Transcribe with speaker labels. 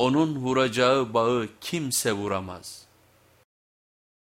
Speaker 1: Onun vuracağı bağı kimse vuramaz.''